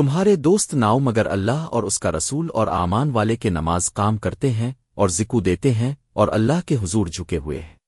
تمہارے دوست ناؤ مگر اللہ اور اس کا رسول اور آمان والے کے نماز کام کرتے ہیں اور ذکو دیتے ہیں اور اللہ کے حضور جھکے ہوئے ہیں۔